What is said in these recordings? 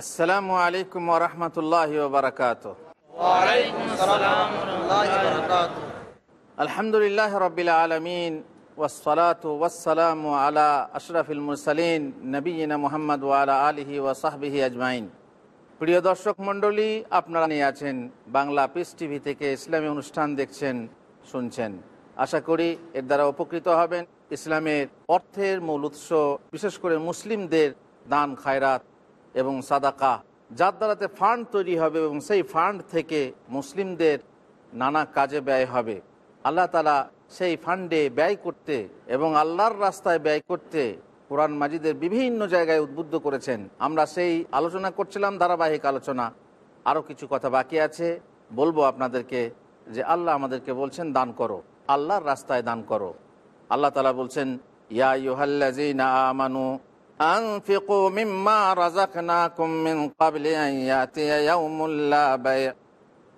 আসসালামু আলাইকুম রহমতুল্লাহ বারকাত। আলহামদুলিল্লাহ রবিল আলমিন ওসলাত ওয়াসালাম আলা আশরাফিল মুরসালিন নবীনা মোহাম্মদ ওয়ালা আলহি ওয়াসাহবিহি আজমাইন। প্রিয় দর্শক মণ্ডলী আপনারা নিয়ে আছেন বাংলা পিস টিভি থেকে ইসলামী অনুষ্ঠান দেখছেন শুনছেন। আশা করি এর দ্বারা উপকৃত হবেন। ইসলামের অর্থের মূল উৎস বিশেষ করে মুসলিমদের দান খায়রাত এবং সাদাকা, যার দ্বারাতে ফান্ড তৈরি হবে এবং সেই ফান্ড থেকে মুসলিমদের নানা কাজে ব্যয় হবে। আল্লাহ তালা সেই ফান্ডে ব্যয় করতে এবং আল্লাহর রাস্তায় ব্যয় করতে কোরআন মাজিদের বিভিন্ন জায়গায় উদ্বুদ্ধ করেছেন। আমরা সেই আলোচনা করছিলাম, ধারাবাহিক আলোচনা। আরও কিছু কথা বাকি আছে। বলব আপনাদেরকে যে আল্লাহ আমাদেরকে বলছেন, দান করো। আল্লাহর রাস্তায় দান করো। আল্লাহ তালা বলছেন, ইয়া ইউহাল্লাযীনা আমানু أنفقوا مما رزقناكم من قبل أن يأتي يوم لا بيع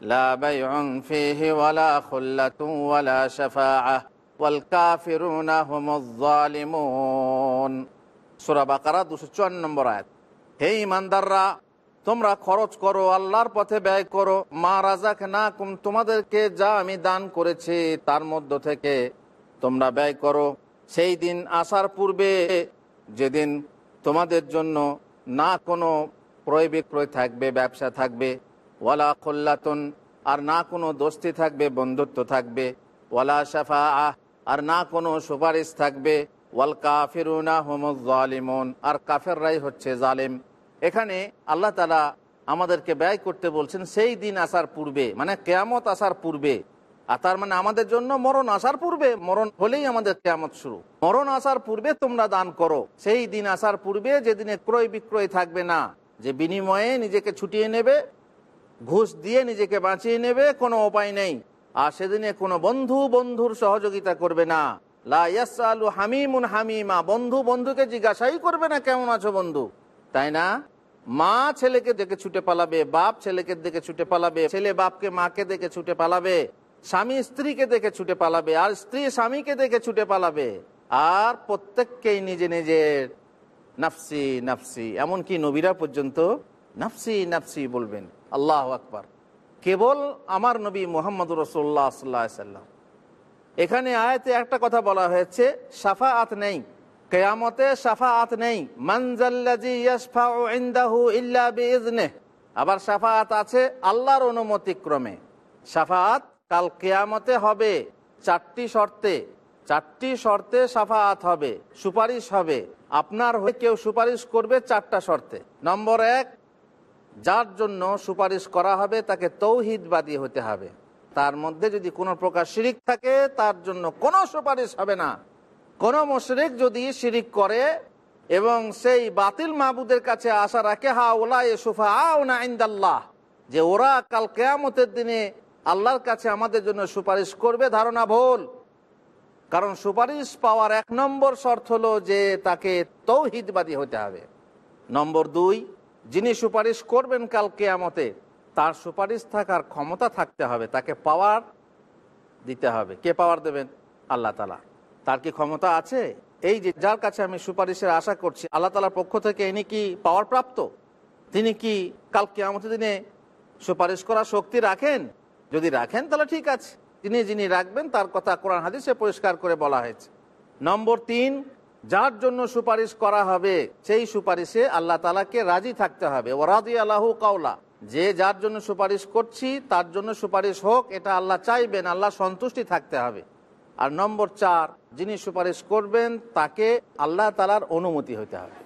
لا بيع فيه ولا خلة ولا شفاعة والكافرون هم الظالمون সুরা বাকারা দুশো চুয়ান্ন নম্বর আয়াত হে ইমানদাররা তোমরা খরচ করো আল্লাহর পথে ব্যয় করো মা রাজাক না কুম তোমাদেরকে যা আমি দান করেছি তার মধ্য থেকে তোমরা ব্যয় করো সেই দিন আসার পূর্বে যেদিন তোমাদের জন্য না কোনো ক্রয় বিক্রয় থাকবে, ব্যবসা থাকবে, ওয়ালা খোল্লাতন, আর না কোনো দোস্তি থাকবে, বন্ধুত্ব থাকবে, ওয়ালা সাফা আহ আর না কোনো সুপারিশ থাকবে, ওয়াল কাফিরুনা হোমজ জালিমন, আর কাফেররাই হচ্ছে জালেম। এখানে আল্লাহ তালা আমাদেরকে ব্যয় করতে বলছেন, সেই দিন আসার পূর্বে মানে কেয়ামত আসার পূর্বে আর তার মানে আমাদের জন্য মরণ আসার পূর্বে, মরণ হলেই আমাদের কেয়ামত শুরু। মরণ আসার পূর্বে তোমরা দান করো। সেই দিন আসার পূর্বে যেদিনে ক্রয় বিক্রয় থাকবে না, যে বিনিময়ে নিজেকে ছুটিয়ে নেবে, ঘুষ দিয়ে নিজেকে বাঁচিয়ে নেবে, কোনো উপায় নেই। আর সেদিনে কোনো বন্ধু বন্ধুর সহযোগিতা করবে না। লাইয়াসু হামিমুন হামিমা, বন্ধু বন্ধুকে জিজ্ঞাসাই করবে না, কেমন আছো বন্ধু? তাই না? মা ছেলেকে দেখে ছুটে পালাবে, বাপ ছেলেকে দেখে ছুটে পালাবে, ছেলে বাপকে মাকে দেখে ছুটে পালাবে। স্বামী স্ত্রীকে দেখে ছুটে পালাবে, আর স্ত্রী স্বামীকে দেখে ছুটে পালাবে। আর প্রত্যেককেই নিজে নিজের নাফসি নাফসি। এমনকি নবীরা পর্যন্ত নাফসি নাফসি বলবেন। আল্লাহ আকবার। কেবল আমার নবী মোহাম্মদ রসোল্লা সাল্লাম। এখানে আয়তে একটা কথা বলা হয়েছে সাফা আত নেই। কেয়ামতে সাফা আত নেই আবার সাফাত আছে আল্লাহর অনুমতি ক্রমে সাফাত কাল কেয়ামতে হবে চারটি শর্তে। চারটি শর্তে সাফাত হবে, সুপারিশ হবে। আপনার হয়ে কেউ সুপারিশ করবে চারটা শর্তে। নম্বর এক, যার জন্য সুপারিশ করা হবে তাকে তৌহিদবাদী হতে হবে। তার মধ্যে যদি কোনো প্রকার শিরিক থাকে, তার জন্য কোনো সুপারিশ হবে না। কোনো মশরিক যদি শিরিক করে এবং সেই বাতিল মাহবুদের কাছে আশা রাখে হা ওলা এ সুফা না ইন্দাল্লাহ, যে ওরা কাল কেয়ামতের দিনে আল্লাহর কাছে আমাদের জন্য সুপারিশ করবে, ধারণা ভুল। কারণ সুপারিশ পাওয়ার এক নম্বর শর্ত হলো যে তাকে তৌহিদবাদী হতে হবে। নম্বর দুই, যিনি সুপারিশ করবেন কাল কেয়ামতে, তার সুপারিশ থাকার ক্ষমতা থাকতে হবে, তাকে পাওয়ার দিতে হবে। কে পাওয়ার দেবেন? আল্লাহ তালা। তার কি ক্ষমতা আছে? এই যে যার কাছে আমি সুপারিশের আশা করছি, আল্লাহ তালার পক্ষ থেকে ইনি কি পাওয়ার প্রাপ্ত? তিনি কি কাল কেয়ামতের দিনে সুপারিশ করার শক্তি রাখেন? যদি রাখেন, তাহলে ঠিক আছে। তিনি যিনি রাখবেন, তার কথা কোরআন হাদিসে পরিষ্কার করে বলা হয়েছে। নম্বর তিন, যার জন্য সুপারিশ করা হবে, সেই সুপারিশে আল্লাহ তালাকে রাজি থাকতে হবে। ও রাজি আল্লাহ কাউলা যে যার জন্য সুপারিশ করছি, তার জন্য সুপারিশ হোক, এটা আল্লাহ চাইবেন, আল্লাহ সন্তুষ্টি থাকতে হবে। আর নম্বর চার, যিনি সুপারিশ করবেন, তাকে আল্লাহ তালার অনুমতি হতে হবে।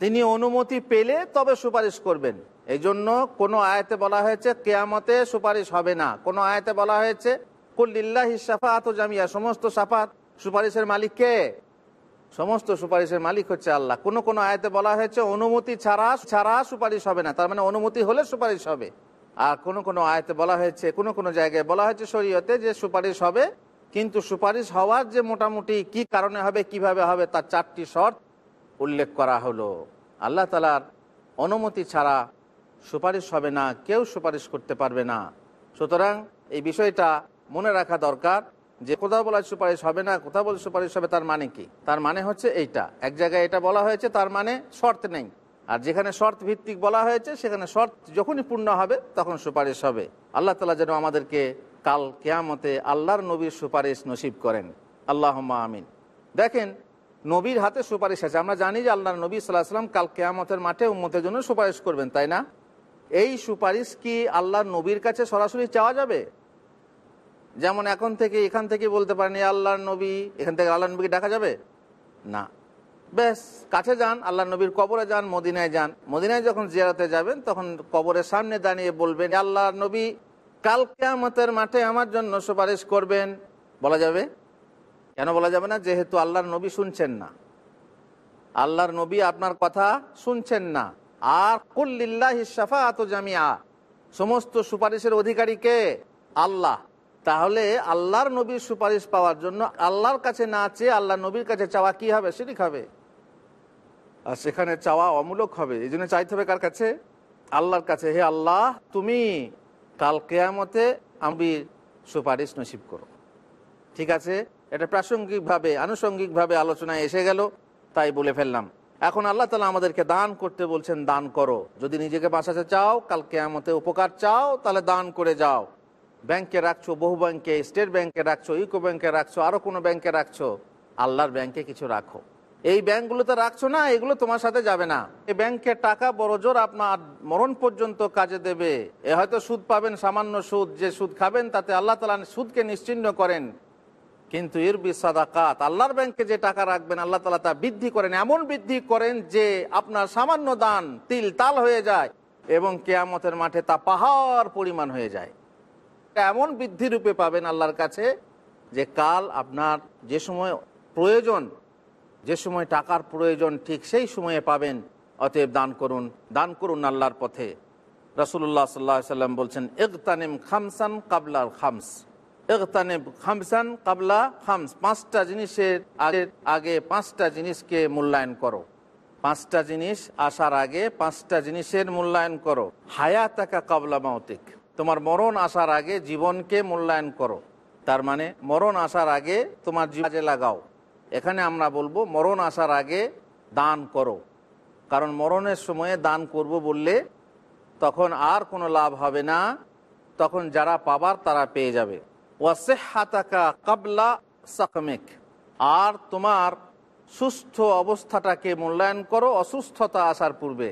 তিনি অনুমতি পেলে তবে সুপারিশ করবেন। এই জন্য কোনো আয়াতে বলা হয়েছে কেয়ামতে সুপারিশ হবে না। কোনো আয়াতে বলা হয়েছে কুল্লিল্লাহ সাফাত জামিয়া সমস্ত সাফাত সুপারিশের মালিক কে? সমস্ত সুপারিশের মালিক হচ্ছে আল্লাহ। কোন কোন আয়াতে বলা হয়েছে, অনুমতি ছাড়া ছাড়া সুপারিশ হবে না তার মানে অনুমতি হলে সুপারিশ হবে। আর কোন কোন আয়াতে বলা হয়েছে, কোন কোন জায়গায় বলা হয়েছে শরীয়তে যে সুপারিশ হবে, কিন্তু সুপারিশ হওয়ার যে মোটামুটি কি কারণে হবে, কীভাবে হবে, তার চারটি শর্ত উল্লেখ করা হলো। আল্লাহ তালার অনুমতি ছাড়া সুপারিশ হবে না, কেউ সুপারিশ করতে পারবে না। সুতরাং এই বিষয়টা মনে রাখা দরকার যে কোথাও বলা সুপারিশ হবে না, কোথাও বলে সুপারিশ হবে, তার মানে কি? তার মানে হচ্ছে এইটা। এক জায়গায় এটা বলা হয়েছে, তার মানে শর্ত নেই। আর যেখানে শর্ত ভিত্তিক বলা হয়েছে, সেখানে শর্ত যখনই পূর্ণ হবে, তখন সুপারিশ হবে। আল্লাহ তালা যেন আমাদেরকে কাল কেয়ামতে আল্লাহর নবীর সুপারিশ নসিব করেন। আল্লাহ আমিন। দেখেন, নবীর হাতে সুপারিশ আছে। আমরা জানি যে আল্লাহর নবী সাল্লাহ সাল্লাম কাল কেয়ামতের মাঠে উম্মতের জন্য সুপারিশ করবেন, তাই না? এই সুপারিশ কি আল্লাহর নবীর কাছে সরাসরি চাওয়া যাবে? যেমন এখন থেকে, এখান থেকে বলতে পারেন, "এ আল্লাহর নবী এখান থেকে আল্লাহ নবীকে ডাকা যাবে? না। বেশ কাছে যান আল্লাহ নবীর কবরে যান, মদিনায় যান। মদিনায় যখন জিয়ারতে যাবেন, তখন কবরের সামনে দাঁড়িয়ে বলবেন, "এ আল্লাহর নবী, কাল কেয়ামতের মাঠে আমার জন্য সুপারিশ করবেন। বলা যাবে? কেন বলা যাবে না? যেহেতু আল্লাহর নবী শুনছেন না। আল্লাহর নবী আপনার কথা শুনছেন না। আর জামিয়া সমস্ত সুপারিশের অধিকারী কে? আল্লাহ। তাহলে আল্লাহর নবীর সুপারিশ পাওয়ার জন্য আল্লাহর কাছে না চেয়ে আল্লাহ নবীর কাছে চাওয়া কি হবে? সেটি খাবে আর সেখানে চাওয়া অমূলক হবে। এই জন্য চাইতে হবে কার কাছে? আল্লাহর কাছে। হে আল্লাহ, তুমি কাল কেয়ামতে আমি সুপারিশ নসিব করো। ঠিক আছে? এটা প্রাসঙ্গিকভাবে, আনুষঙ্গিকভাবে আলোচনায় এসে গেল, তাই বলে ফেললাম। এখন আল্লাহ তালা আমাদেরকে দান করতে বলছেন, দান করো। যদি নিজেকে বাঁচাতে চাও কালকে কেয়ামতে উপকার চাও, তাহলে দান করে যাও। ব্যাংকে রাখছো, বহু ব্যাংকে, স্টেট ব্যাংকে রাখছো, ইউকো ব্যাংকে রাখছো আরও কোনো ব্যাংকে রাখছো, আল্লাহর ব্যাংকে কিছু রাখো। এই ব্যাংকগুলোতে রাখছো না, এগুলো তোমার সাথে যাবে না। এই ব্যাংকের টাকা বড় জোর আপনার মরণ পর্যন্ত কাজে দেবে। এ হয়তো সুদ পাবেন, সামান্য সুদ। যে সুদ খাবেন, তাতে আল্লাহ তালা সুদকে নিশ্চিহ্ন করেন। কিন্তু এর বিসাদাকাত আল্লাহর ব্যাংকে যে টাকা রাখবেন, আল্লাহ তালা তা বৃদ্ধি করেন, এমন বৃদ্ধি করেন যে আপনার সামান্য দান তিল তাল হয়ে যায় এবং কেয়ামতের মাঠে তা পাহাড় পরিমাণ হয়ে যায়। এমন বৃদ্ধি রূপে পাবেন আল্লাহর কাছে যে কাল আপনার যে সময় প্রয়োজন, যে সময় টাকার প্রয়োজন, ঠিক সেই সময়ে পাবেন। অতএব দান করুন দান করুন আল্লাহর পথে। রসুল্লাহ সাল্লাহ সাল্লাম বলছেন, ইগতানিম খামসান কাবলার খামস। ইগতানিম খামসান কাবলা খামস। পাঁচটা জিনিসের আগে আগে পাঁচটা জিনিসকে মূল্যায়ন করো। পাঁচটা জিনিস আসার আগে পাঁচটা জিনিসের মূল্যায়ন করো। হায়া টাকা কাবলা মাউতিক। তোমার মরণ আসার আগে জীবনকে মূল্যায়ন করো। তার মানে মরণ আসার আগে তোমার কাজে লাগাও। এখানে আমরা বলব মরণ আসার আগে দান করো। কারণ মরণের সময়ে দান করব বললে তখন আর কোনো লাভ হবে না। তখন যারা পাবার তারা পেয়ে যাবে। ওয়াসেহাতাকা কাবলা সাকমেক। আর তোমার সুস্থ অবস্থাটাকে মূল্যায়ন করো, অসুস্থতা আসার পূর্বে।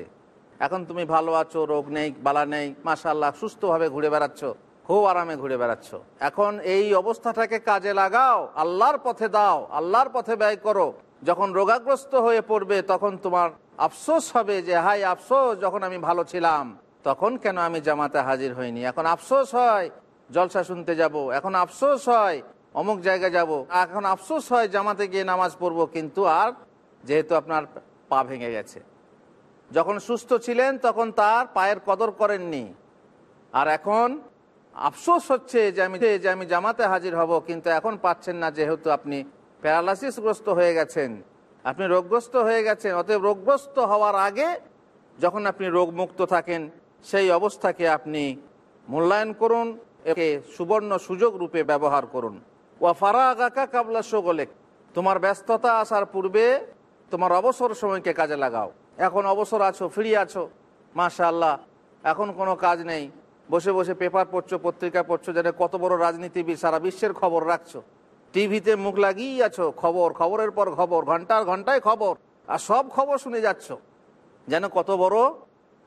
এখন তুমি ভালো আছো, রোগ নেই, বালা নেই মাসাল্লাহ সুস্থভাবে ঘুরে বেড়াচ্ছ, খুব আরামে ঘুরে বেড়াচ্ছ। এখন এই অবস্থাটাকে কাজে লাগাও, আল্লাহর পথে দাও, আল্লাহর পথে ব্যয় করো। যখন রোগাগ্রস্ত হয়ে পড়বে, তখন তোমার আফসোস হবে যে হাই আফসোস, যখন আমি ভালো ছিলাম, তখন কেন আমি জামাতে হাজির হইনি? এখন আফসোস হয় জলসা শুনতে যাব। এখন আফসোস হয়, অমুক জায়গায় যাব। এখন আফসোস হয় জামাতে গিয়ে নামাজ পড়ব, কিন্তু আর যেহেতু আপনার পা ভেঙে গেছে। যখন সুস্থ ছিলেন, তখন তার পায়ের কদর করেননি। আর এখন আফসোস হচ্ছে যে আমি যে আমি জামাতে হাজির হব, কিন্তু এখন পাচ্ছেন না যেহেতু আপনি প্যারালাইসিসগ্রস্ত হয়ে গেছেন। আপনি রোগগ্রস্ত হয়ে গেছেন। অতএব রোগগ্রস্ত হওয়ার আগে যখন আপনি রোগমুক্ত থাকেন, সেই অবস্থাকে আপনি মূল্যায়ন করুন। একে সুবর্ণ সুযোগ রূপে ব্যবহার করুন। ওয়া ফারাগাকা কাবলা শোগলেক তোমার ব্যস্ততা আসার পূর্বে তোমার অবসর সময়কে কাজে লাগাও। এখন অবসর আছো ফ্রি আছো। মাশা আল্লাহ এখন কোনো কাজ নেই। বসে বসে পেপার পড়ছো, পত্রিকা পড়ছো, যেন কত বড় রাজনীতিবিদ সারা বিশ্বের খবর রাখছো। টিভিতে মুখ লাগিয়েই আছো, খবর, খবরের পর খবর, ঘণ্টার ঘন্টায় খবর, আর সব খবর শুনে যাচ্ছ। যেন কত বড়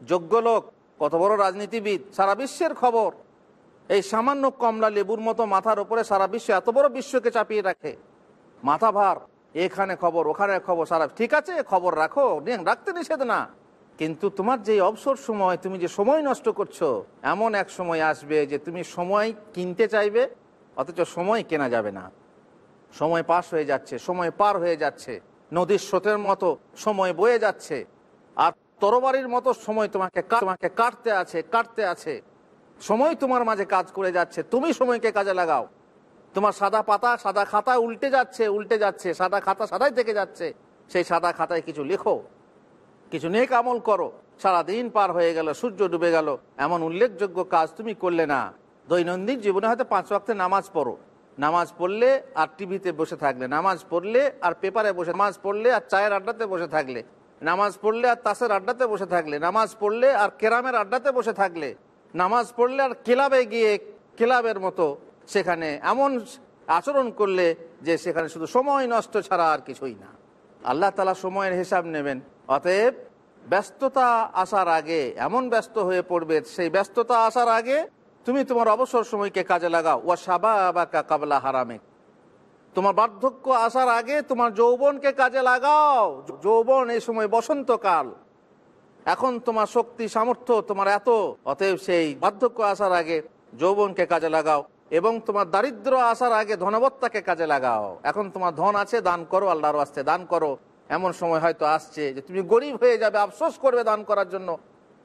যোগ্য লোক, কত বড় রাজনীতিবিদ সারা বিশ্বের খবর। এই সামান্য কমলা লেবুর মতো মাথার উপরে সারা বিশ্ব এত বড় বিশ্বকে চাপিয়ে রাখে। মাথা ভার, এখানে খবর, ওখানে খবর, সারা ঠিক আছে, খবর রাখো রাখতে নিষেধ না। কিন্তু তোমার যে অবসর সময়, তুমি যে সময় নষ্ট করছ, এমন এক সময় আসবে যে তুমি সময় কিনতে চাইবে, অথচ সময় কেনা যাবে না। সময় পাস হয়ে যাচ্ছে, সময় পার হয়ে যাচ্ছে। নদীর স্রোতের মতো সময় বয়ে যাচ্ছে। আর তরবারির মতো সময় তোমাকে তোমাকে কাটতে আছে কাটতে আছে। সময় তোমার মাঝে কাজ করে যাচ্ছে, তুমি সময়কে কাজে লাগাও। তোমার সাদা পাতা, সাদা খাতা উল্টে যাচ্ছে উল্টে যাচ্ছে, সাদা খাতা সাদাই থেকে যাচ্ছে। সেই সাদা খাতায় কিছু লেখো, কিছু নেক আমল করো। সারা দিন পার হয়ে গেল, সূর্য ডুবে গেল, এমন উল্লেখযোগ্য কাজ তুমি করলে না। দৈনন্দিন জীবনে হয়তো পাঁচ ওয়াক্তে নামাজ পড়ো। নামাজ পড়লে আর টিভিতে বসে থাকলে, নামাজ পড়লে আর পেপারে বসে, নামাজ পড়লে আর চায়ের আড্ডাতে বসে থাকলে, নামাজ পড়লে আর তাসের আড্ডাতে বসে থাকলে, নামাজ পড়লে আর কেরামের আড্ডাতে বসে থাকলে নামাজ পড়লে আর ক্লাবে গিয়ে ক্লাবের মতো সেখানে এমন আচরণ করলে যে সেখানে শুধু সময় নষ্ট ছাড়া আর কিছুই না। আল্লাহ তালা সময়ের হিসাব নেবেন। অতএব ব্যস্ততা আসার আগে, এমন ব্যস্ত হয়ে পড়বে, সেই ব্যস্ততা আসার আগে তুমি তোমার অবসর সময়কে কাজে লাগাও। ওয়া সাবা বা কাবলা হারামে তোমার বার্ধক্য আসার আগে তোমার যৌবনকে কাজে লাগাও। যৌবন এই সময় বসন্তকাল। এখন তোমার শক্তি, সামর্থ্য, তোমার এত, অতএব সেই বার্ধক্য আসার আগে যৌবনকে কাজে লাগাও এবং তোমার দারিদ্র আসার আগে ধনবত্তাকে কাজে লাগাও। এখন তোমার ধন আছে, দান করো, আল্লাহর আস্তে দান করো। এমন সময় হয়তো আসছে যে তুমি গরিব হয়ে যাবে, আফসোস করবে দান করার জন্য।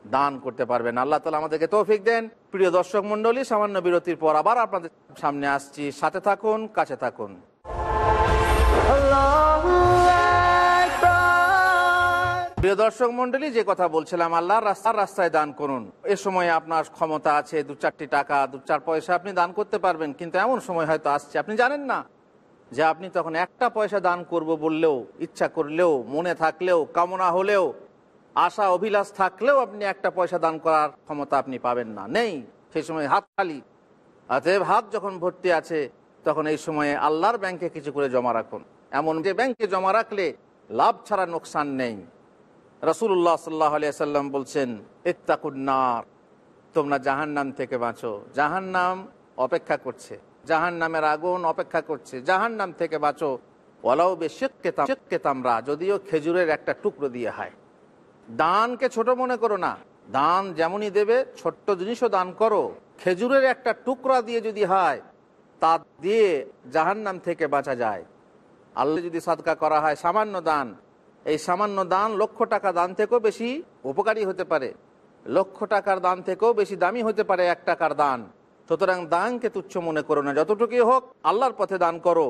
দান করতে পারবেন আল্লাহ তালা আমাদেরকে তৌফিক দেন। প্রিয় দর্শক মন্ডলী সামান্য বিরতির পর আবার আপনাদের সামনে আসছি। সাথে থাকুন, কাছে থাকুন। প্রিয় দর্শক মন্ডলী যে কথা বলছিলাম, আল্লাহর রাস্তার রাস্তায় দান করুন। এ সময় আপনার ক্ষমতা আছে, দু চারটি টাকা, দু চার পয়সা আপনি দান করতে পারবেন, কিন্তু এমন সময় হয়তো আসছে। আপনি জানেন না যে আপনি তখন একটা পয়সা দান করব বললেও, ইচ্ছা করলেও, মনে থাকলেও, কামনা হলেও, আশা, অভিলাষ থাকলেও আপনি একটা পয়সা দান করার ক্ষমতা আপনি পাবেন না। নেই, সেই সময় হাত খালি। অতএব হাত যখন ভর্তি আছে, তখন এই সময়ে আল্লাহর ব্যাংকে কিছু করে জমা রাখুন। এমন যে ব্যাংকে জমা রাখলে লাভ ছাড়া নোকসান নেই। রসুল্লাহ সাল্লাহ সাল্লাম বলছেন ইত্তাকুন্নার তোমরা জাহান নাম থেকে বাঁচো। জাহান নাম অপেক্ষা করছে জাহান নামের আগুন অপেক্ষা করছে জাহান নাম থেকে বাঁচো। ওলাও বেশকে তামরা, যদিও খেজুরের একটা টুকরো দিয়ে হয় দানকে ছোট মনে করো না, দান যেমনই দেবে, ছোট্ট জিনিসও দান করো। খেজুরের একটা টুকরা দিয়ে যদি হয়, তা দিয়ে জাহান্নাম থেকে বাঁচা যায়। আল্লাহ যদি সাদকা করা হয়, সামান্য দান এই সামান্য দান লক্ষ টাকা দান থেকেও বেশি উপকারী হতে পারে। লক্ষ টাকার দান থেকেও বেশি দামি হতে পারে এক টাকার দান। সুতরাং দানকে তুচ্ছ মনে করো না, যতটুকুই হোক আল্লাহর পথে দান করো।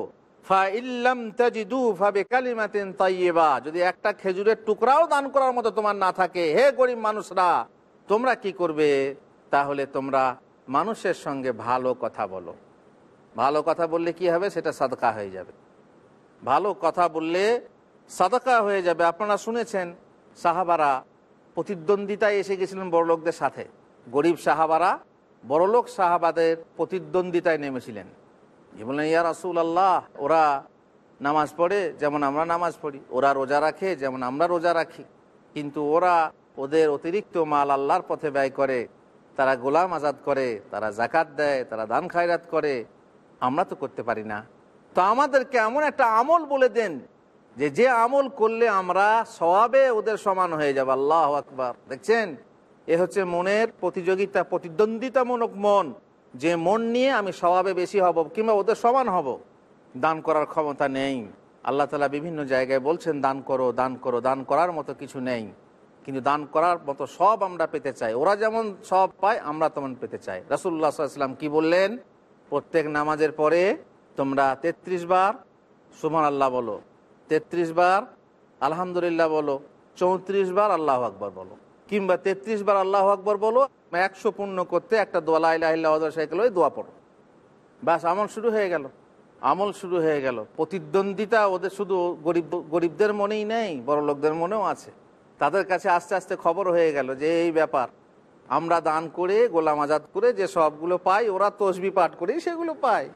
যদি একটা খেজুরের টুকরাও দান করার মতো তোমার না থাকে, হে গরিব মানুষরা, তোমরা কি করবে? তাহলে তোমরা মানুষের সঙ্গে ভালো কথা বলো। ভালো কথা বললে কি হবে? সেটা সাদকা হয়ে যাবে। ভালো কথা বললে সাদাকা হয়ে যাবে। আপনারা শুনেছেন, সাহাবারা প্রতিদ্বন্দ্বিতায় এসে গেছিলেন বড়লোকদের সাথে। গরিব সাহাবারা, বড়লোক সাহাবাদের প্রতিদ্বন্দ্বিতায় নেমেছিলেন। যে বললেন, ইয়া রাসুল আল্লাহ ওরা নামাজ পড়ে, যেমন আমরা নামাজ পড়ি। ওরা রোজা রাখে, যেমন আমরা রোজা রাখি। কিন্তু ওরা ওদের অতিরিক্ত মাল আল্লাহর পথে ব্যয় করে। তারা গোলাম আজাদ করে, তারা জাকাত দেয়, তারা দান খায়রাত করে। আমরা তো করতে পারি না। তো আমাদেরকে এমন একটা আমল বলে দেন যে যে আমল করলে আমরা সবাবে ওদের সমান হয়ে যাব, আল্লাহ আকবার। দেখছেন? এ হচ্ছে মনের প্রতিযোগিতা, প্রতিদ্বন্দ্বিতামূলক মন। যে মন নিয়ে আমি স্বভাবে বেশি হব কিংবা ওদের সমান হব, দান করার ক্ষমতা নেই। আল্লাহ তালা বিভিন্ন জায়গায় বলছেন, দান করো দান করো, দান করার মতো কিছু নেই। কিন্তু দান করার মতো সব আমরা পেতে চাই। ওরা যেমন সব পায়, আমরা তেমন পেতে চাই। রাসুল্লাহ সাল্লাম কি বললেন? প্রত্যেক নামাজের পরে তোমরা ৩৩ বার সুমান আল্লাহ বলো। ৩৩ বার, আলহামদুলিল্লাহ বলো। চৌত্রিশ বার আল্লাহ আকবর বলো। কিংবা ৩৩ বার আল্লাহ আকবর বলো একশো পূর্ণ করতে একটা দোয়া লাইল্লাহ সাইকেল ওই দোয়া পড়ো। ব্যাস, আমল শুরু হয়ে গেল। আমল শুরু হয়ে গেল। প্রতিদ্বন্দ্বিতা ওদের শুধু গরিব, গরিবদের মনেই নেই, বড় লোকদের মনেও আছে। তাদের কাছে আস্তে আস্তে খবর হয়ে গেল যে এই ব্যাপার। আমরা দান করে, গোলাম আজাদ করে যে সবগুলো পাই, ওরা তসবি পাঠ করেই সেগুলো পায়।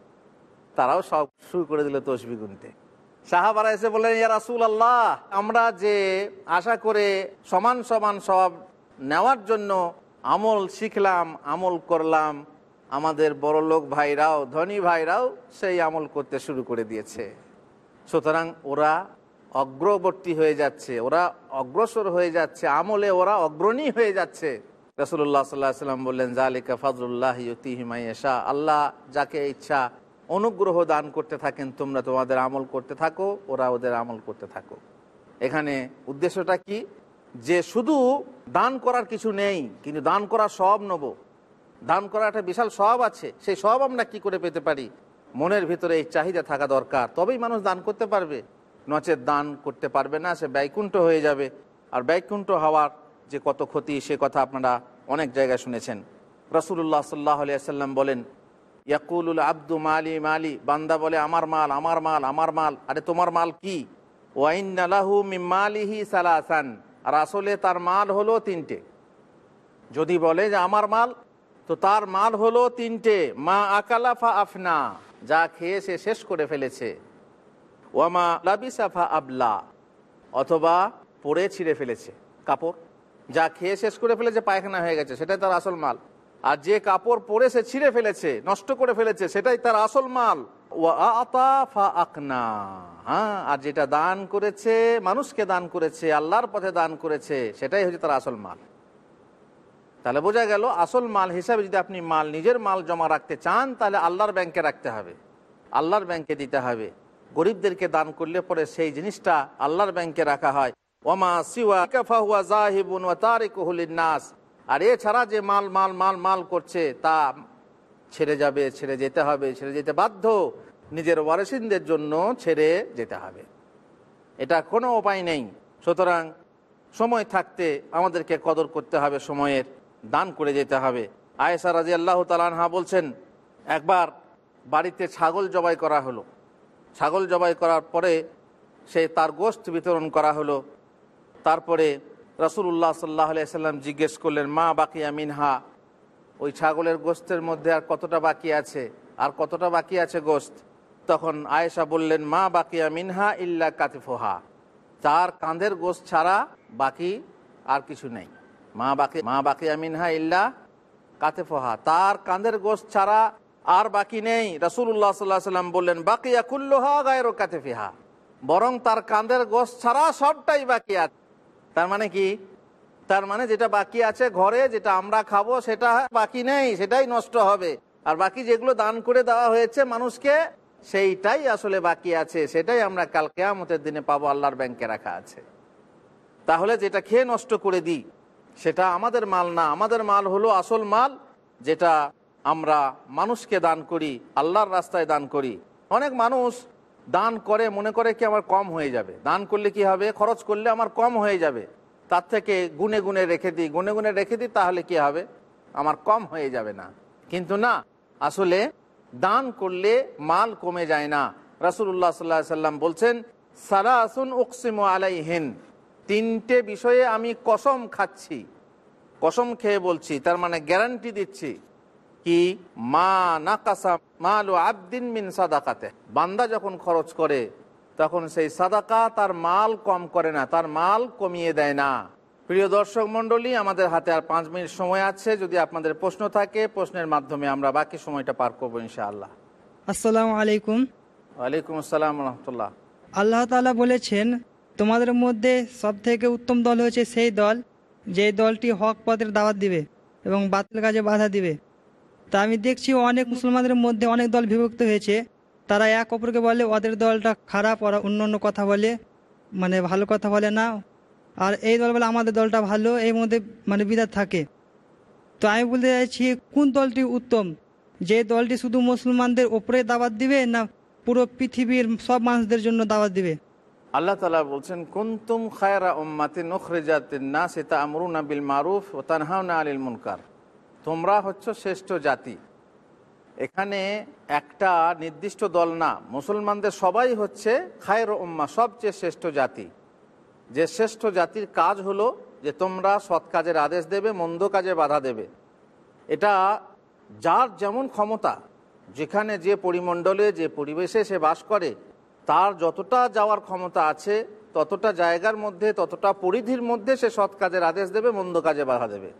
তারাও সব শুরু করে দিল তসবি গুনতে। সাহাবারা এসে বললেন, ইয়া রাসুল আল্লাহ আমরা যে আশা করে সমান সমান সব নেওয়ার জন্য আমল শিখলাম, আমল করলাম, আমাদের বড় লোক ভাইরাও, ধনী ভাইরাও সেই আমল করতে শুরু করে দিয়েছে। সুতরাং ওরা অগ্রবর্তী হয়ে যাচ্ছে, ওরা অগ্রসর হয়ে যাচ্ছে, আমলে ওরা অগ্রণী হয়ে যাচ্ছে। রসুল্লাহ সাল্লাহ সাল্লাম বললেন জালিকা ফাজুল্লাহ ইউতিহিমাইশা আল্লাহ যাকে ইচ্ছা অনুগ্রহ দান করতে থাকেন, তোমরা তোমাদের আমল করতে থাকো, ওরা ওদের আমল করতে থাকো। এখানে উদ্দেশ্যটা কি? যে শুধু দান করার কিছু নেই, কিন্তু দান করার সব নেব। দান করার একটা বিশাল সব আছে, সেই সব আমরা কি করে পেতে পারি? মনের ভিতরে এই চাহিদা থাকা দরকার, তবেই মানুষ দান করতে পারবে। নচেত দান করতে পারবে না, সে ব্যয়কুণ্ঠ হয়ে যাবে। আর ব্যয়কুণ্ঠ হওয়ার যে কত ক্ষতি, সে কথা আপনারা অনেক জায়গায় শুনেছেন। রসুল্লাহ সাল্লাহ আলিয়াল্লাম বলেন ইয়াকুল আব্দু মালি মালি, বান্দা বলে, আমার মাল আমার মাল আমার মাল। আরে, তোমার মাল কি? ওয়াইনালাহু সালাসান। আর আসলে তার মাল হলো তিনটে। যদি বলে যে, আমার মাল? তো তার মাল হলো তিনটে। মা আকালাফা আফনা। যা খেয়ে সে শেষ করে ফেলেছে। ওয়ামা লাবিসাফা আবলা। অথবা পরে ছিঁড়ে ফেলেছে। কাপড়। যা খেয়ে শেষ করে ফেলেছে, পায়খানা হয়ে গেছে। সেটাই তার আসল মাল। আর যে কাপড় পরে সে ছিঁড়ে ফেলেছে, নষ্ট করে ফেলেছে, সেটাই তার আসল মাল। আকনা। হ্যাঁ আর যেটা দান করেছে, মানুষকে দান করেছে, আল্লাহর পথে দান করেছে, সেটাই হচ্ছে তার আসল মাল। তাহলে বোঝা গেল, আসল মাল হিসাবে যদি আপনি মাল, নিজের মাল জমা রাখতে চান, তাহলে আল্লাহর ব্যাংকে রাখতে হবে। আল্লাহর ব্যাংকে দিতে হবে। গরিবদেরকে দান করলে পরে সেই জিনিসটা আল্লাহর ব্যাংকে রাখা হয়। ওমা সিওয়া কাফাহুয়া জাহিবুন ওয়া তারিকুহুল নাস। আর এছাড়া যে মাল মাল মাল মাল করছে, তা ছেড়ে যাবে, ছেড়ে যেতে হবে, ছেড়ে যেতে বাধ্য। নিজের ওয়ারেসিনদের জন্য ছেড়ে যেতে হবে। এটা কোনো উপায় নেই। সুতরাং সময় থাকতে আমাদেরকে কদর করতে হবে, সময়ের দান করে যেতে হবে। আয়েসা রাজি আল্লাহ তালানহা বলছেন, একবার বাড়িতে ছাগল জবাই করা হলো। ছাগল জবাই করার পরে সে তার গোস্ত বিতরণ করা হলো। তারপরে রসুল্লাহ সাল্লাহ সাল্লাম জিজ্ঞেস করলেন, মা বাকিয়া মিনহা? ওই ছাগলের গোস্তের মধ্যে আর কতটা বাকি আছে? আর কতটা বাকি আছে গোস্ত? তখন আয়েশা বললেন, মা বাকিয়া মিনহা ইল্লা কাতিফোহা। তার কাঁধের গোস্ত ছাড়া বাকি আর কিছু নেই। মা বাকি, মা বাকিয়া মিনহা ইল্লা কাতেফোহা। তার কাঁধের গোস্ত ছাড়া আর বাকি নেই। রসুল্লাহ সাল্লাহ সাল্লাম বললেন, বাকিয়া কুল্লোহা গায়ের কাতেফিহা। বরং তার কাঁধের গোস্ত ছাড়া সবটাই বাকি আছে। তার মানে কি? তার মানে যেটা বাকি আছে ঘরে, যেটা আমরা খাব, সেটা বাকি নেই, সেটাই নষ্ট হবে। আর বাকি যেগুলো দান করে দেওয়া হয়েছে মানুষকে, সেইটাই আসলে বাকি আছে। সেটাই আমরা কাল কেয়ামতের দিনে পাবো, আল্লাহর ব্যাংকে রাখা আছে। তাহলে যেটা খেয়ে নষ্ট করে দিই, সেটা আমাদের মাল না। আমাদের মাল হলো আসল মাল, যেটা আমরা মানুষকে দান করি, আল্লাহর রাস্তায় দান করি। অনেক মানুষ দান করে, মনে করে কি আমার কম হয়ে যাবে? দান করলে কি হবে? খরচ করলে আমার কম হয়ে যাবে। তার থেকে গুনে গুনে রেখে দিই। গুনে গুনে রেখে দিই, তাহলে কি হবে? আমার কম হয়ে যাবে না। কিন্তু না, আসলে দান করলে মাল কমে যায় না। রাসুল্লাহ সাল্লাহ সাল্লাম বলছেন সারাসুন উকসিম আলাইহিন। তিনটে বিষয়ে আমি কসম খাচ্ছি। কসম খেয়ে বলছি, তার মানে গ্যারান্টি দিচ্ছি। কি? মা নাকাসা মাল আবদিন মিন সাদাকাতে। বান্দা যখন খরচ করে তখন সেই সাদাকা তার মাল কম করে না তার মাল কমিয়ে দেয় না। প্রিয় দর্শক মণ্ডলী আমাদের হাতে আর পাঁচ মিনিট সময় আছে। যদি আপনাদের প্রশ্ন থাকে প্রশ্নের মাধ্যমে আমরা বাকি সময়টা পার করব ইনশাআল্লাহ। আসসালামু আলাইকুম। ওয়ালাইকুম আসসালাম রহমতুল্লাহ। আল্লাহ তাআলা বলেছেন তোমাদের মধ্যে সব থেকে উত্তম দল হয়েছে সেই দল যে দলটি হক পথের দাওয়াত দিবে এবং বাতিল কাজে বাধা দিবে। তা আমি দেখছি অনেক মুসলমানদের মধ্যে অনেক দল বিভক্ত হয়েছে। তারা এক অপরকে বলে, ওদের দলটা খারাপ, ওরা অন্য অন্য কথা বলে। মানে ভালো কথা বলে না। আর এই দল বলে, আমাদের দলটা ভালো। এর মধ্যে মানে বিদার থাকে। তো আমি বলতে চাইছি, কোন দলটি উত্তম? যে দলটি শুধু মুসলমানদের ওপরে দাওয়াত দিবে না পুরো পৃথিবীর সব মানুষদের জন্য দাওয়াত দিবে? আল্লাহ তালা বলছেন, কুন্তুম খায়রা উম্মাতে নখরেজাতিন না সেটা আমরুনা বিল মারুফ ও তানহাউনা আলিল মুনকার। তোমরা হচ্ছ শ্রেষ্ঠ জাতি। এখানে একটা নির্দিষ্ট দল না, মুসলমানদের সবাই হচ্ছে খায়ের উম্মা, সবচেয়ে শ্রেষ্ঠ জাতি। যে শ্রেষ্ঠ জাতির কাজ হলো যে তোমরা সৎ কাজের আদেশ দেবে, মন্দ কাজে বাধা দেবে। এটা যার যেমন ক্ষমতা, যেখানে যে পরিমণ্ডলে, যে পরিবেশে সে বাস করে, তার যতটা যাওয়ার ক্ষমতা আছে, ততটা জায়গার মধ্যে, ততটা পরিধির মধ্যে সে সৎ কাজের আদেশ দেবে, মন্দ কাজে বাধা দেবে।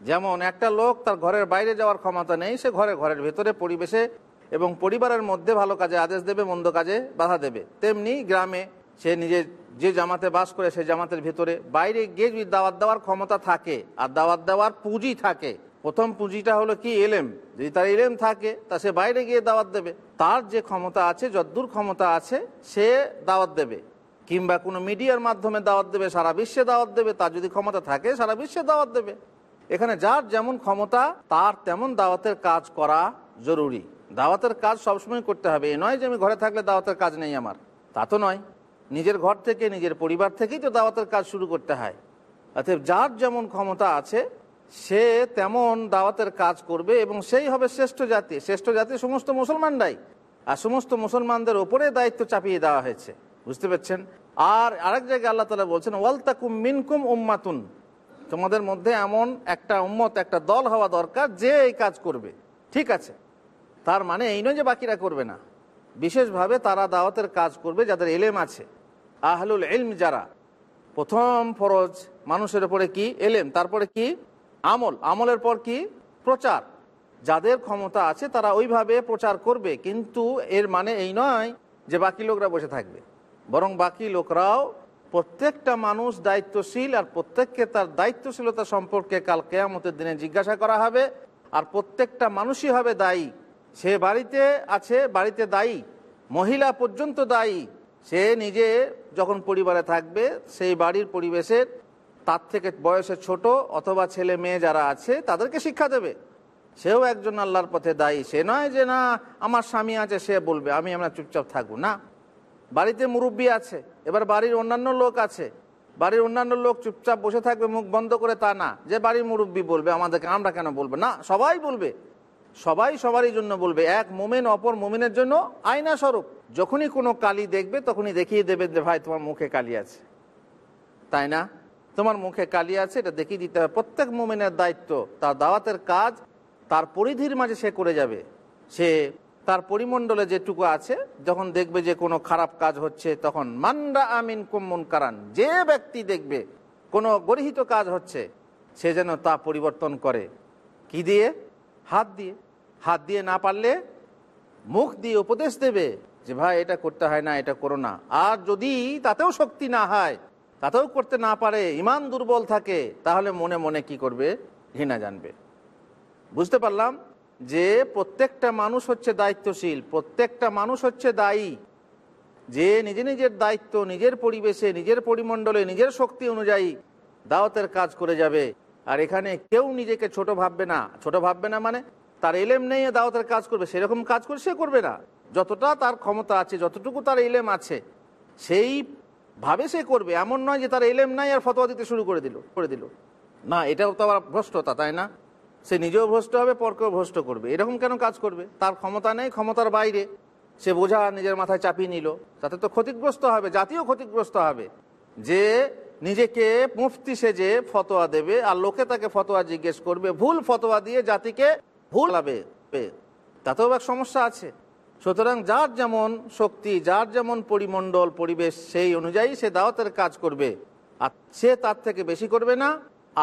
যেমন একটা লোক তার ঘরের বাইরে যাওয়ার ক্ষমতা নেই, সে ঘরে, ঘরের ভেতরে পরিবেশে এবং পরিবারের মধ্যে ভালো কাজে আদেশ দেবে, মন্দ কাজে বাধা দেবে। তেমনি গ্রামে সে নিজে যে জামাতে বাস করে সেই জামাতের ভেতরে বাইরে গিয়ে যদি দাওয়াত দেওয়ার ক্ষমতা থাকে, আর দাওয়াত দেওয়ার পুঁজি থাকে, প্রথম পুঁজিটা হলো কি? এলেম। যদি তার এলেম থাকে, তা সে বাইরে গিয়ে দাওয়াত দেবে। তার যে ক্ষমতা আছে, যদ্দূর ক্ষমতা আছে, সে দাওয়াত দেবে। কিংবা কোনো মিডিয়ার মাধ্যমে দাওয়াত দেবে, সারা বিশ্বে দাওয়াত দেবে, তার যদি ক্ষমতা থাকে, সারা বিশ্বে দাওয়াত দেবে। এখানে যার যেমন ক্ষমতা, তার তেমন দাওয়াতের কাজ করা জরুরি। দাওয়াতের কাজ সবসময় করতে হবে। এ নয় যে আমি ঘরে থাকলে দাওয়াতের কাজ নেই আমার। তা তো নয়। নিজের ঘর থেকে, নিজের পরিবার থেকেই তো দাওয়াতের কাজ শুরু করতে হয়। অতএব যার যেমন ক্ষমতা আছে, সে তেমন দাওয়াতের কাজ করবে এবং সেই হবে শ্রেষ্ঠ জাতি। শ্রেষ্ঠ জাতি সমস্ত মুসলমানরাই। আর সমস্ত মুসলমানদের ওপরে দায়িত্ব চাপিয়ে দেওয়া হয়েছে। বুঝতে পারছেন? আর আরেক জায়গায় আল্লাহ তালা বলছেন, ওয়ালতাকুম মিনকুম উম্মাতুন। তোমাদের মধ্যে এমন একটা উম্মত, একটা দল হওয়া দরকার যে এই কাজ করবে। ঠিক আছে। তার মানে এই নয় যে বাকিরা করবে না। বিশেষভাবে তারা দাওয়াতের কাজ করবে যাদের এলেম আছে। আহলুল ইলম যারা। প্রথম ফরজ মানুষের উপরে কি? এলেম। তারপরে কি? আমল। আমলের পর কি? প্রচার। যাদের ক্ষমতা আছে তারা ওইভাবে প্রচার করবে। কিন্তু এর মানে এই নয় যে বাকি লোকরা বসে থাকবে। বরং বাকি লোকরাও প্রত্যেকটা মানুষ দায়িত্বশীল আর প্রত্যেককে তার দায়িত্বশীলতা সম্পর্কে কাল কেয়ামতের দিনে জিজ্ঞাসা করা হবে। আর প্রত্যেকটা মানুষই হবে দায়ী। সে বাড়িতে আছে, বাড়িতে দায়ী। মহিলা পর্যন্ত দায়ী। সে নিজে যখন পরিবারে থাকবে, সেই বাড়ির পরিবেশের, তার থেকে বয়সে ছোট অথবা ছেলে মেয়ে যারা আছে, তাদেরকে শিক্ষা দেবে। সেও একজন আল্লাহর পথে দায়ী। সে নয় যে, না, আমার স্বামী আছে, সে বলবে, আমি আমরা চুপচাপ থাকব। না। বাড়িতে মুরব্বী আছে, এবার বাড়ির অন্যান্য লোক আছে। বাড়ির অন্যান্য লোক চুপচাপ বসে থাকবে, মুখ বন্ধ করে তা না। যে বাড়ির মুরব্বী বলবে, আমাদেরকে আমরা কেন বলব? না, সবাই বলবে। সবাই সবারই জন্য বলবে, এক মোমেন অপর মোমেনের জন্য আয়না স্বরূপ। যখনই কোনো কালি দেখবে, তখনই দেখিয়ে দেবে যে, ভাই, তোমার মুখে কালি আছে। তাই না? তোমার মুখে কালি আছে, এটা দেখিয়ে দিতে হবে। প্রত্যেক মোমেনের দায়িত্ব, তার দাওয়াতের কাজ, তার পরিধির মাঝে সে করে যাবে। সে তার পরিমণ্ডলে যেটুকু আছে, যখন দেখবে যে কোনো খারাপ কাজ হচ্ছে, তখন মান্ডা আমিন কুম্মন কারান যে ব্যক্তি দেখবে কোনো গরহিত কাজ হচ্ছে, সে যেন তা পরিবর্তন করে। কি দিয়ে? হাত দিয়ে। হাত দিয়ে না পারলে মুখ দিয়ে উপদেশ দেবে যে, ভাই, এটা করতে হয় না, এটা করো না। আর যদি তাতেও শক্তি না হয়, তাতেও করতে না পারে, ইমান দুর্বল থাকে, তাহলে মনে মনে কি করবে? ঘৃণা জানবে। বুঝতে পারলাম? যে প্রত্যেকটা মানুষ হচ্ছে দায়িত্বশীল, প্রত্যেকটা মানুষ হচ্ছে দায়ী। যে নিজে নিজের দায়িত্ব, নিজের পরিবেশে, নিজের পরিমণ্ডলে, নিজের শক্তি অনুযায়ী দাওয়াতের কাজ করে যাবে। আর এখানে কেউ নিজেকে ছোট ভাববে না। ছোট ভাববে না মানে তার এলেম নেই দাওয়াতের কাজ করবে। সেরকম কাজ করে সে করবে না। যতটা তার ক্ষমতা আছে, যতটুকু তার এলেম আছে, সেই ভাবে সে করবে। এমন নয় যে তার এলেম নাই আর ফতোয়া দিতে শুরু করে দিল করে দিল। না, এটাও তো আবার ভ্রষ্টতা, তাই না? সে নিজেও ভ্রষ্ট হবে, পরকেও ভ্রষ্ট করবে। এরকম কেন কাজ করবে? তার ক্ষমতা নেই, ক্ষমতার বাইরে। সে বোঝা নিজের মাথায় চাপিয়ে নিল। তাতে তো ক্ষতিগ্রস্ত হবে জাতীয় ক্ষতিগ্রস্ত হবে। যে নিজেকে মুফতি সেজে ফতোয়া দেবে আর লোকে তাকে ফতোয়া জিজ্ঞেস করবে, ভুল ফতোয়া দিয়ে জাতিকে ভুল হবে তাতেও এক সমস্যা আছে। সুতরাং যার যেমন শক্তি, যার যেমন পরিমণ্ডল, পরিবেশ সেই অনুযায়ী সে দাওয়াতের কাজ করবে। আর সে তার থেকে বেশি করবে না।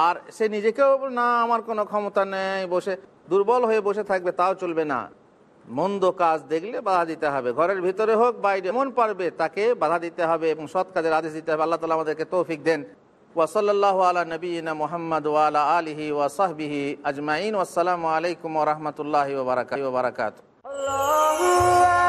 আর সে নিজেকেও না, আমার কোনো ক্ষমতা নেই, বসে দুর্বল হয়ে বসে থাকবে, তাও চলবে না। মন্দ কাজ দেখলে বাধা দিতে হবে। ঘরের ভিতরে হোক, বাইরে মন পারবে, তাকে বাধা দিতে হবে এবং সৎ কাজের আদেশ দিতে হবে। আল্লাহ তালা আমাদেরকে তৌফিক দেন। ওয়াসাল্লাহ আলা নবীনা মোহাম্মদ ওয়ালা আলিহি ওয়াসাহবিহি আজমাইন। ওয়াসালামু আলাইকুম রহমতুল্লাহ বারাকাত Allah